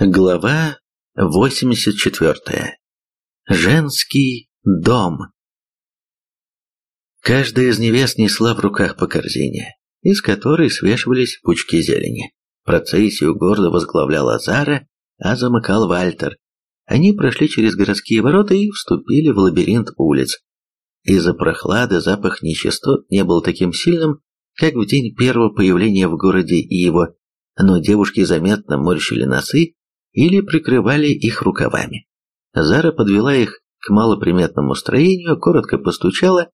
Глава 84. Женский дом. Каждая из невест несла в руках по корзине, из которой свешивались пучки зелени. Процессию гордо возглавляла Зара, а замыкал Вальтер. Они прошли через городские ворота и вступили в лабиринт улиц. Из-за прохлады запах нечистот не был таким сильным, как в день первого появления в городе Иво, но девушки заметно морщили носы или прикрывали их рукавами. Зара подвела их к малоприметному строению, коротко постучала,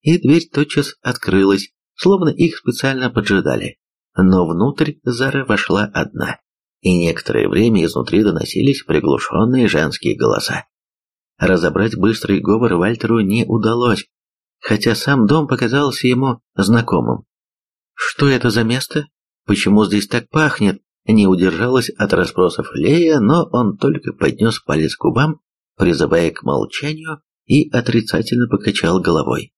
и дверь тотчас открылась, словно их специально поджидали. Но внутрь Зара вошла одна, и некоторое время изнутри доносились приглушенные женские голоса. Разобрать быстрый говор Вальтеру не удалось, хотя сам дом показался ему знакомым. «Что это за место? Почему здесь так пахнет?» Не удержалась от расспросов Лея, но он только поднес палец к губам, призывая к молчанию, и отрицательно покачал головой.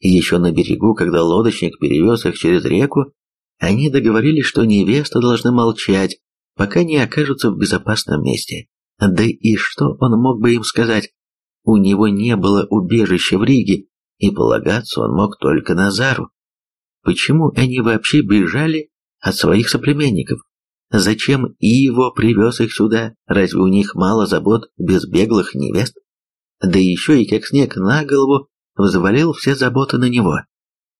Еще на берегу, когда лодочник перевез их через реку, они договорились, что невеста должна молчать, пока не окажутся в безопасном месте. Да и что он мог бы им сказать? У него не было убежища в Риге, и полагаться он мог только на Зару. Почему они вообще бежали от своих соплеменников? Зачем Иво привез их сюда? Разве у них мало забот без беглых невест? Да еще и как снег на голову взвалил все заботы на него.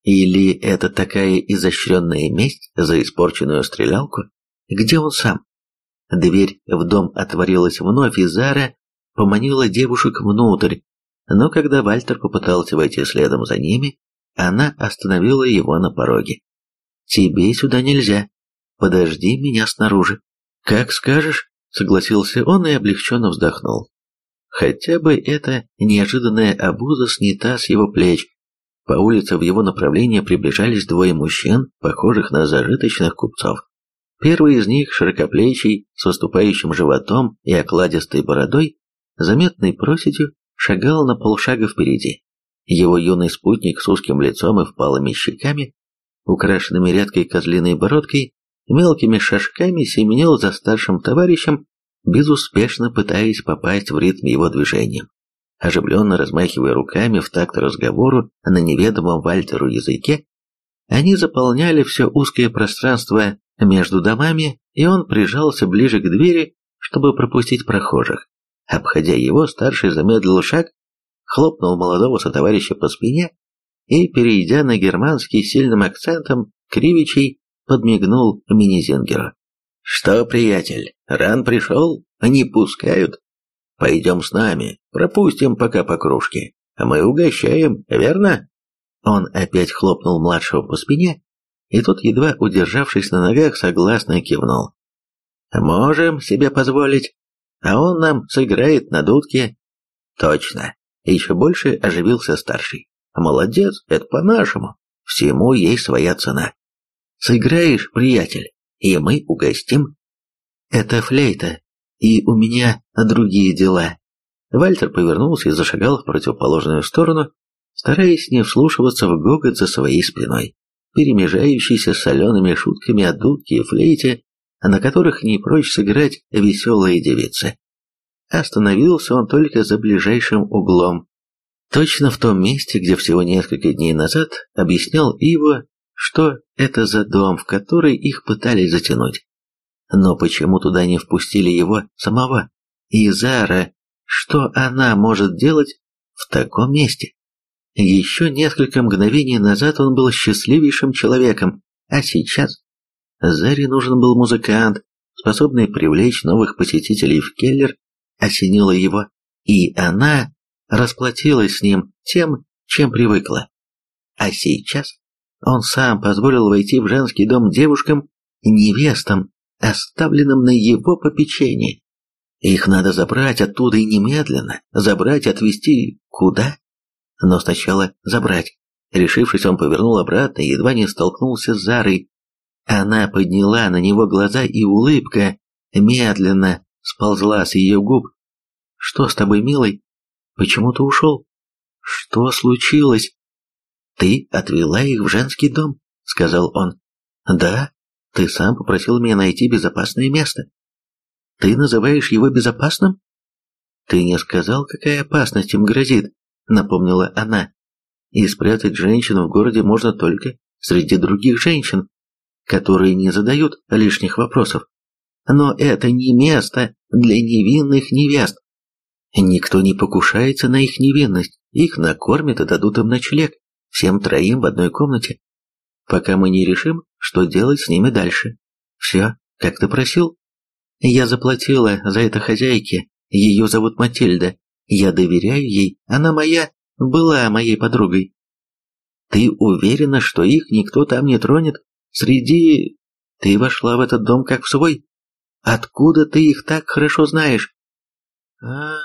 Или это такая изощренная месть за испорченную стрелялку? Где он сам? Дверь в дом отворилась вновь, и Зара поманила девушек внутрь, но когда Вальтер попытался войти следом за ними, она остановила его на пороге. «Тебе сюда нельзя», Подожди меня снаружи. Как скажешь, согласился он и облегченно вздохнул. Хотя бы эта неожиданная обуза снята с его плеч. По улице в его направлении приближались двое мужчин, похожих на зажиточных купцов. Первый из них, широкоплечий, с выступающим животом и окладистой бородой, заметной проседью, шагал на полшага впереди. Его юный спутник с узким лицом и впалыми щеками, украшенными редкой козлиной бородкой, мелкими шажками семенил за старшим товарищем, безуспешно пытаясь попасть в ритм его движения. Оживленно размахивая руками в такт разговору на неведомом Вальтеру языке, они заполняли все узкое пространство между домами, и он прижался ближе к двери, чтобы пропустить прохожих. Обходя его, старший замедлил шаг, хлопнул молодого сотоварища по спине и, перейдя на германский сильным акцентом, кривичей, подмигнул Минизингеру. «Что, приятель, ран пришел? Не пускают? Пойдем с нами, пропустим пока по кружке. Мы угощаем, верно?» Он опять хлопнул младшего по спине, и тот, едва удержавшись на ногах, согласно кивнул. «Можем себе позволить, а он нам сыграет на дудке». «Точно!» Еще больше оживился старший. «Молодец, это по-нашему. Всему есть своя цена. Сыграешь, приятель, и мы угостим. Это флейта, и у меня другие дела. Вальтер повернулся и зашагал в противоположную сторону, стараясь не вслушиваться в гогот за своей спиной, перемежающийся солеными шутками о дудке и флейте, на которых не прочь сыграть веселые девицы. Остановился он только за ближайшим углом, точно в том месте, где всего несколько дней назад объяснял Иво, что это за дом, в который их пытались затянуть. Но почему туда не впустили его самого? И Зара, что она может делать в таком месте? Еще несколько мгновений назад он был счастливейшим человеком, а сейчас Заре нужен был музыкант, способный привлечь новых посетителей в Келлер, осенила его, и она расплатилась с ним тем, чем привыкла. А сейчас он сам позволил войти в женский дом девушкам, невестам, оставленным на его попечении. Их надо забрать оттуда и немедленно, забрать и отвезти куда? Но сначала забрать. Решившись, он повернул обратно и едва не столкнулся с Зарой. Она подняла на него глаза, и улыбка медленно сползла с ее губ. «Что с тобой, милый? Почему ты ушел? Что случилось?» «Ты отвела их в женский дом», — сказал он. «Да, ты сам попросил меня найти безопасное место». Ты называешь его безопасным? Ты не сказал, какая опасность им грозит, напомнила она. И спрятать женщину в городе можно только среди других женщин, которые не задают лишних вопросов. Но это не место для невинных невест. Никто не покушается на их невинность, их накормят и дадут им ночлег, всем троим в одной комнате, пока мы не решим, что делать с ними дальше. Все, как ты просил. Я заплатила за это хозяйке, ее зовут Матильда. Я доверяю ей, она моя, была моей подругой. Ты уверена, что их никто там не тронет? Среди... Ты вошла в этот дом как в свой? Откуда ты их так хорошо знаешь? А,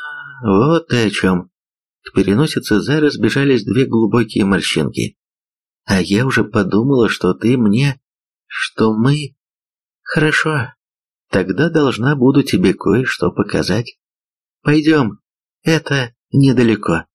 вот о чем. К переносице Зары сбежались две глубокие морщинки. А я уже подумала, что ты мне... что мы... Хорошо. Тогда должна буду тебе кое-что показать. Пойдем, это недалеко.